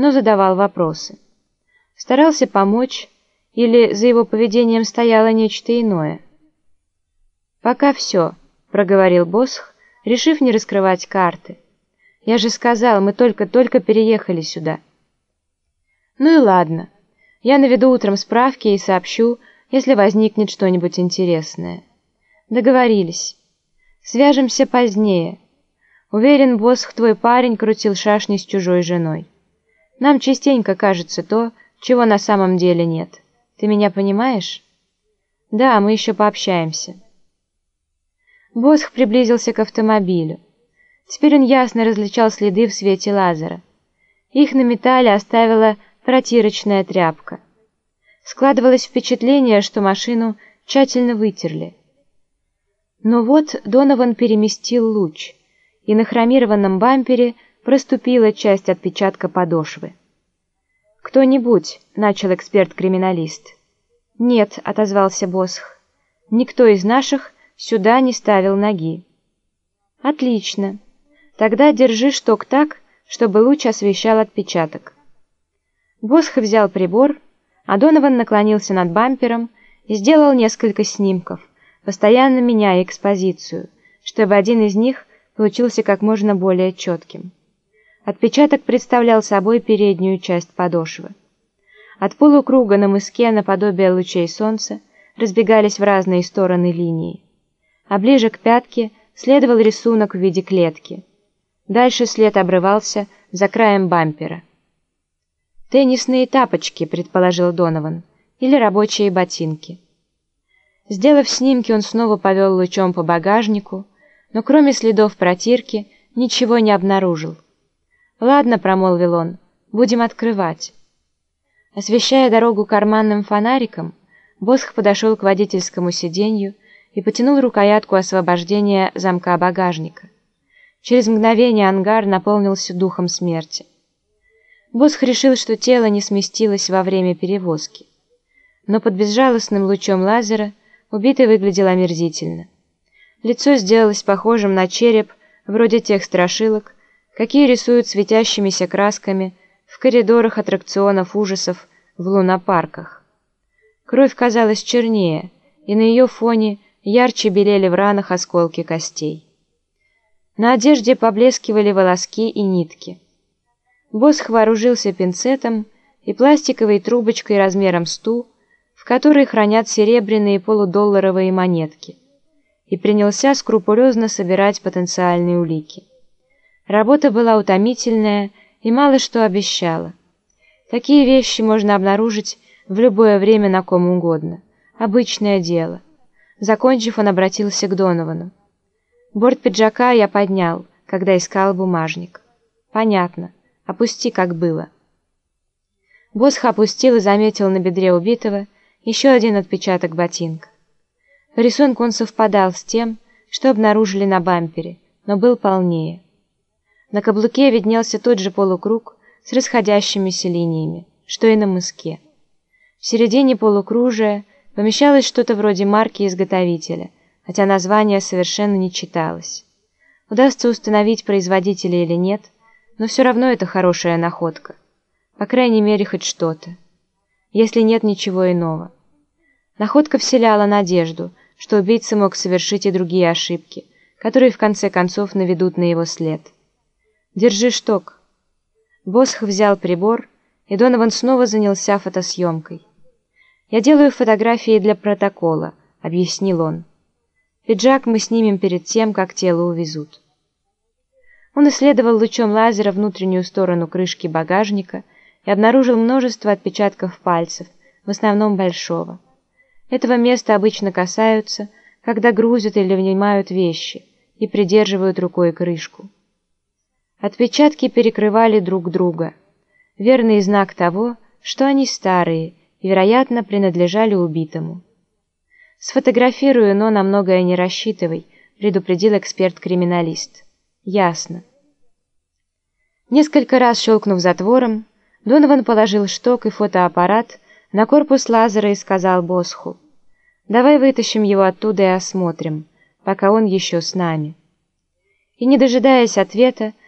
но задавал вопросы. Старался помочь, или за его поведением стояло нечто иное? «Пока все», — проговорил Босх, решив не раскрывать карты. «Я же сказал, мы только-только переехали сюда». «Ну и ладно. Я наведу утром справки и сообщу, если возникнет что-нибудь интересное». «Договорились. Свяжемся позднее. Уверен, Босх, твой парень крутил шашни с чужой женой. Нам частенько кажется то, чего на самом деле нет». Ты меня понимаешь? Да, мы еще пообщаемся. Босх приблизился к автомобилю. Теперь он ясно различал следы в свете лазера. Их на металле оставила протирочная тряпка. Складывалось впечатление, что машину тщательно вытерли. Но вот Донован переместил луч, и на хромированном бампере проступила часть отпечатка подошвы. «Кто-нибудь», — начал эксперт-криминалист. «Нет», — отозвался Босх. «Никто из наших сюда не ставил ноги». «Отлично. Тогда держи шток так, чтобы луч освещал отпечаток». Босх взял прибор, а Донован наклонился над бампером и сделал несколько снимков, постоянно меняя экспозицию, чтобы один из них получился как можно более четким. Отпечаток представлял собой переднюю часть подошвы. От полукруга на мыске наподобие лучей солнца разбегались в разные стороны линии. А ближе к пятке следовал рисунок в виде клетки. Дальше след обрывался за краем бампера. «Теннисные тапочки», — предположил Донован, — «или рабочие ботинки». Сделав снимки, он снова повел лучом по багажнику, но кроме следов протирки ничего не обнаружил. «Ладно», — промолвил он, — «будем открывать». Освещая дорогу карманным фонариком, Босх подошел к водительскому сиденью и потянул рукоятку освобождения замка багажника. Через мгновение ангар наполнился духом смерти. Босх решил, что тело не сместилось во время перевозки. Но под безжалостным лучом лазера убитый выглядел омерзительно. Лицо сделалось похожим на череп, вроде тех страшилок, какие рисуют светящимися красками в коридорах аттракционов ужасов в лунопарках. Кровь казалась чернее, и на ее фоне ярче белели в ранах осколки костей. На одежде поблескивали волоски и нитки. Босх вооружился пинцетом и пластиковой трубочкой размером с ту, в которой хранят серебряные полудолларовые монетки, и принялся скрупулезно собирать потенциальные улики. Работа была утомительная и мало что обещала. Такие вещи можно обнаружить в любое время на ком угодно. Обычное дело. Закончив, он обратился к Доновану. Борт пиджака я поднял, когда искал бумажник. Понятно. Опусти, как было. Босх опустил и заметил на бедре убитого еще один отпечаток ботинка. По рисунку он совпадал с тем, что обнаружили на бампере, но был полнее. На каблуке виднелся тот же полукруг с расходящимися линиями, что и на мыске. В середине полукружия помещалось что-то вроде марки изготовителя, хотя название совершенно не читалось. Удастся установить производителя или нет, но все равно это хорошая находка. По крайней мере, хоть что-то. Если нет ничего иного. Находка вселяла надежду, что убийца мог совершить и другие ошибки, которые в конце концов наведут на его след. «Держи шток». Босх взял прибор, и Донован снова занялся фотосъемкой. «Я делаю фотографии для протокола», — объяснил он. «Пиджак мы снимем перед тем, как тело увезут». Он исследовал лучом лазера внутреннюю сторону крышки багажника и обнаружил множество отпечатков пальцев, в основном большого. Этого места обычно касаются, когда грузят или вынимают вещи и придерживают рукой крышку. Отпечатки перекрывали друг друга. Верный знак того, что они старые и, вероятно, принадлежали убитому. «Сфотографирую, но на многое не рассчитывай», предупредил эксперт-криминалист. «Ясно». Несколько раз щелкнув затвором, Донован положил шток и фотоаппарат на корпус лазера и сказал Босху, «Давай вытащим его оттуда и осмотрим, пока он еще с нами». И, не дожидаясь ответа,